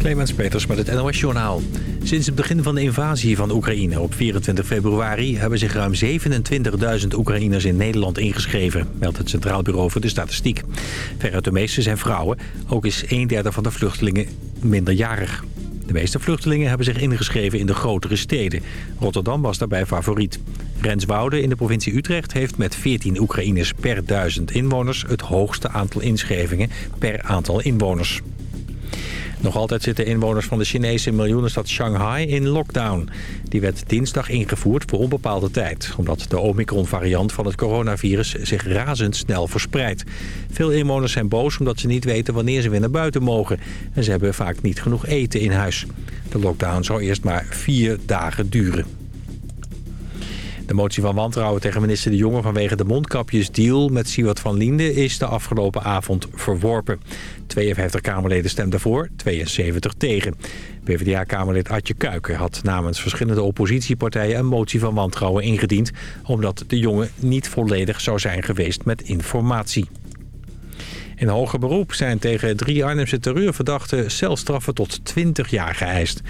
Clemens Peters met het NOS Journaal. Sinds het begin van de invasie van Oekraïne op 24 februari... hebben zich ruim 27.000 Oekraïners in Nederland ingeschreven... meldt het Centraal Bureau voor de Statistiek. Veruit de meeste zijn vrouwen. Ook is een derde van de vluchtelingen minderjarig. De meeste vluchtelingen hebben zich ingeschreven in de grotere steden. Rotterdam was daarbij favoriet. Renswoude in de provincie Utrecht heeft met 14 Oekraïners per duizend inwoners... het hoogste aantal inschrijvingen per aantal inwoners. Nog altijd zitten inwoners van de Chinese miljoenenstad Shanghai in lockdown. Die werd dinsdag ingevoerd voor onbepaalde tijd... omdat de Omicron-variant van het coronavirus zich razendsnel verspreidt. Veel inwoners zijn boos omdat ze niet weten wanneer ze weer naar buiten mogen. En ze hebben vaak niet genoeg eten in huis. De lockdown zou eerst maar vier dagen duren. De motie van wantrouwen tegen minister De Jonge vanwege de mondkapjesdeal met Siewert van Liende is de afgelopen avond verworpen. 52 Kamerleden stemden voor, 72 tegen. PvdA-Kamerlid Adje Kuiken had namens verschillende oppositiepartijen een motie van wantrouwen ingediend... omdat De Jonge niet volledig zou zijn geweest met informatie. In hoger beroep zijn tegen drie Arnhemse terreurverdachten celstraffen tot 20 jaar geëist.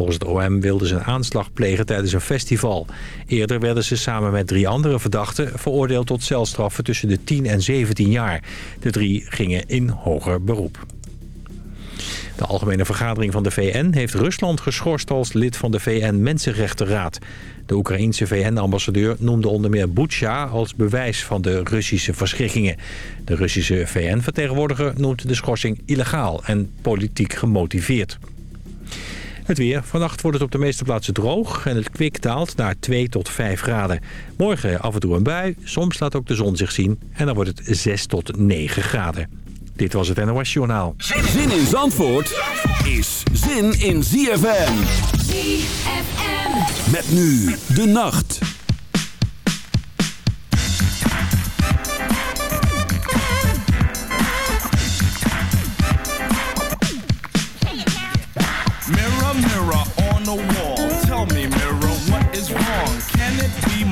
Volgens het OM wilden ze een aanslag plegen tijdens een festival. Eerder werden ze samen met drie andere verdachten veroordeeld tot celstraffen tussen de 10 en 17 jaar. De drie gingen in hoger beroep. De Algemene Vergadering van de VN heeft Rusland geschorst als lid van de VN-Mensenrechtenraad. De Oekraïense VN-ambassadeur noemde onder meer Butsja als bewijs van de Russische verschrikkingen. De Russische VN-vertegenwoordiger noemt de schorsing illegaal en politiek gemotiveerd. Het weer. Vannacht wordt het op de meeste plaatsen droog en het kwik daalt naar 2 tot 5 graden. Morgen af en toe een bui, soms laat ook de zon zich zien en dan wordt het 6 tot 9 graden. Dit was het NOS Journaal. Zin in Zandvoort is zin in ZFM. ZFM. Met nu de nacht.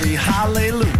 Glory, hallelujah.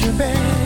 your bed.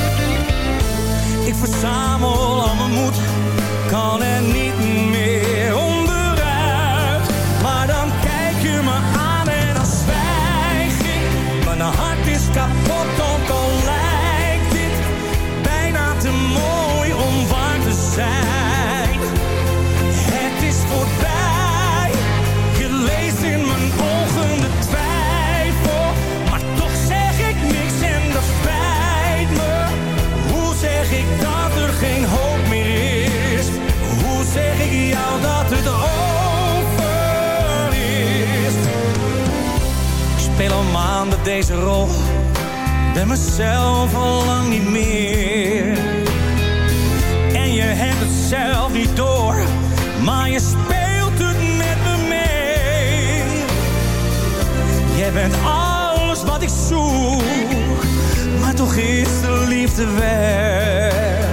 Verzamel al mijn moed, kan er niet meer onderuit. Maar dan kijk je me aan en dan zwijg ik. Mijn hart is kapot, ook al lijkt dit bijna te mooi om waar te zijn. Het is voorbij, je leest in mijn ogen de dat er geen hoop meer is? Hoe zeg ik jou dat het over is? Ik speel al maanden deze rol, ben mezelf al lang niet meer. En je hebt het zelf niet door, maar je speelt het met me mee. Jij bent alles wat ik zoek, maar toch is de liefde weg.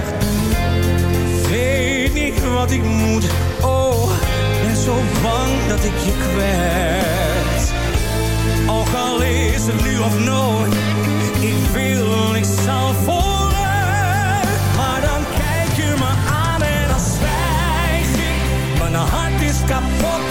Weet niet wat ik moet, oh, ben zo bang dat ik je kwets. Ook al is het nu of nooit, ik wil, ik zal vooruit. Maar dan kijk je me aan en dan zwijg ik. Mijn hart is kapot,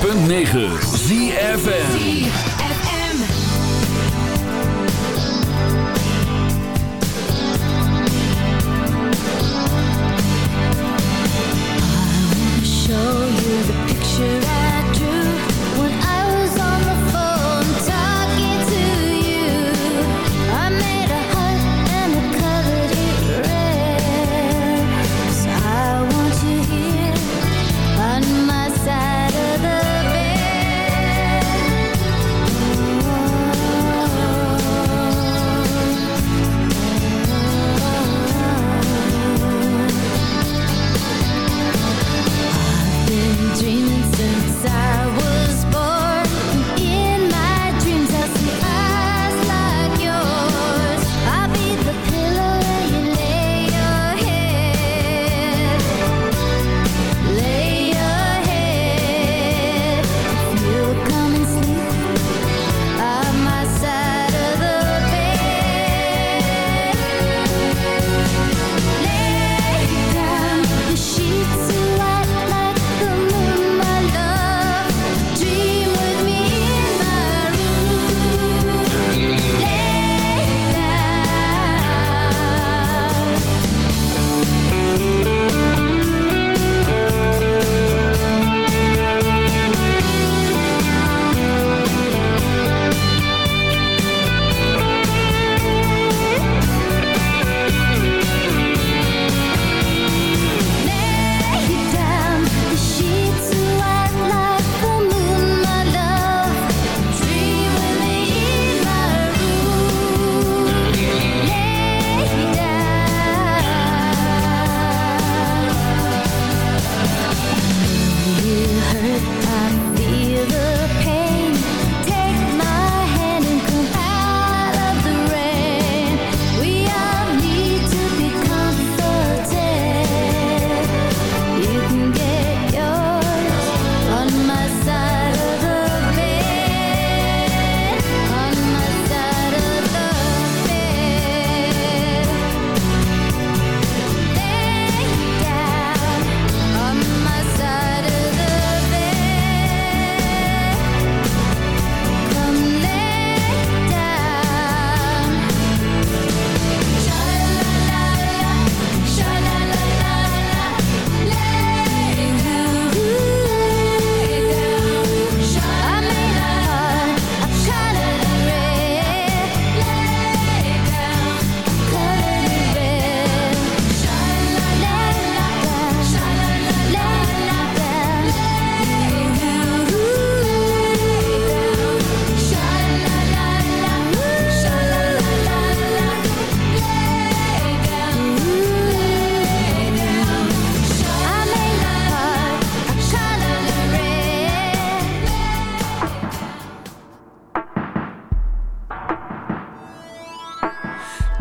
106.9 ZFN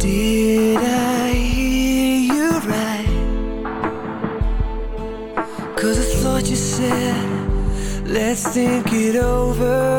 Did I hear you right? Cause I thought you said, let's think it over.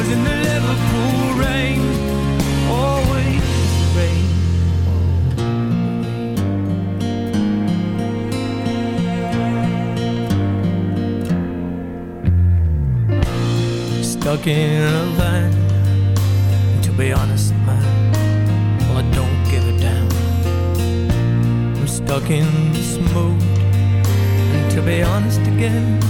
Heroes in the Liverpool rain. Always rain. Stuck in a van To be honest, man Well, I don't give a damn I'm stuck in this mood And to be honest again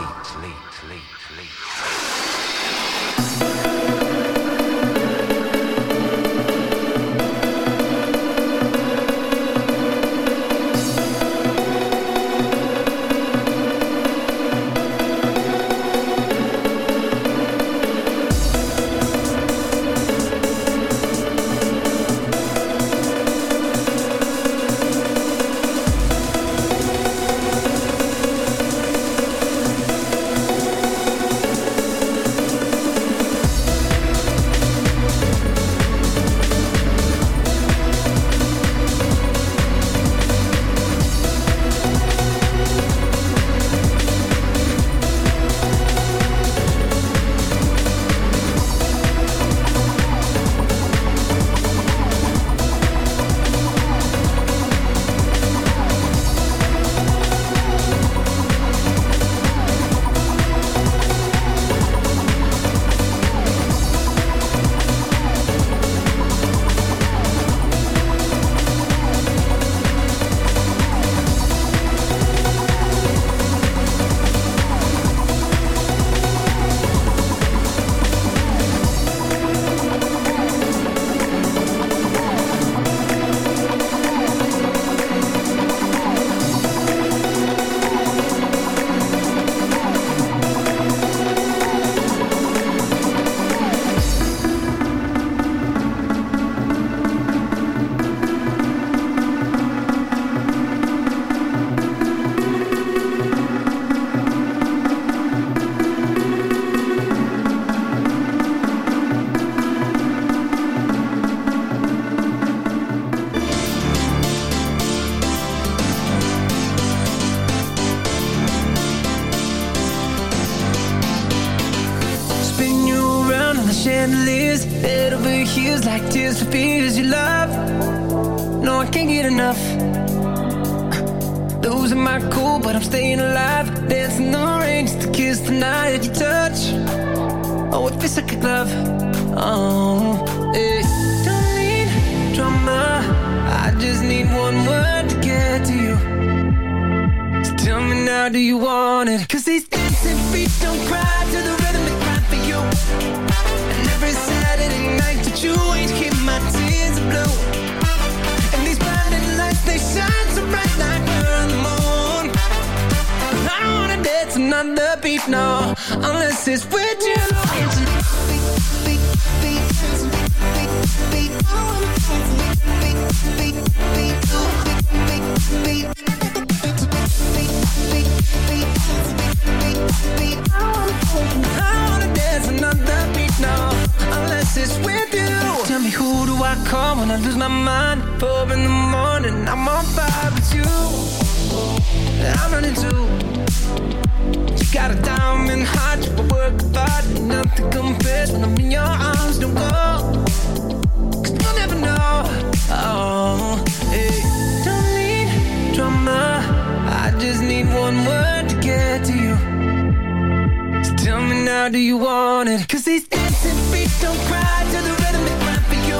Tell me now, do you want it? Cause these dancing feet don't cry to the rhythm they cry for you.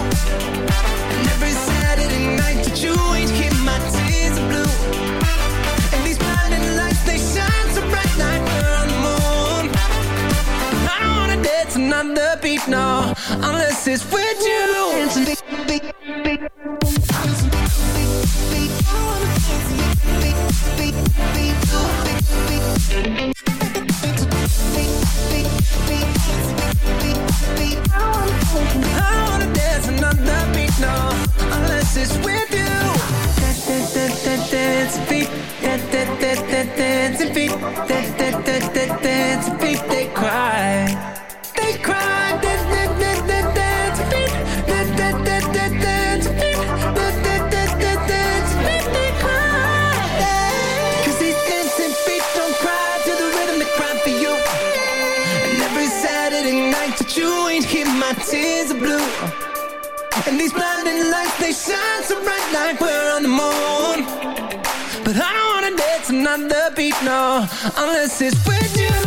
And every Saturday night that you ain't here, my tears are blue. And these blinding lights, they shine so bright like we're on the moon. I don't wanna dance another beat, no, unless it's with you. Dancing beat, beat, beat. I wanna dance, beat, beat, beat, beat, beat. unless it's with you. Dancing feet, dancing feet, dancing feet, they cry. So bright like we're on the moon. But I don't wanna dance another beat, no, unless it's with you.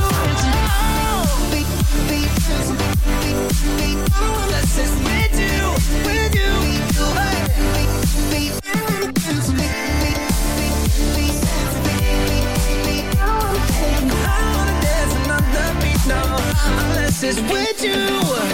Unless it's with you. I wanna dance another beat, no, unless it's with you.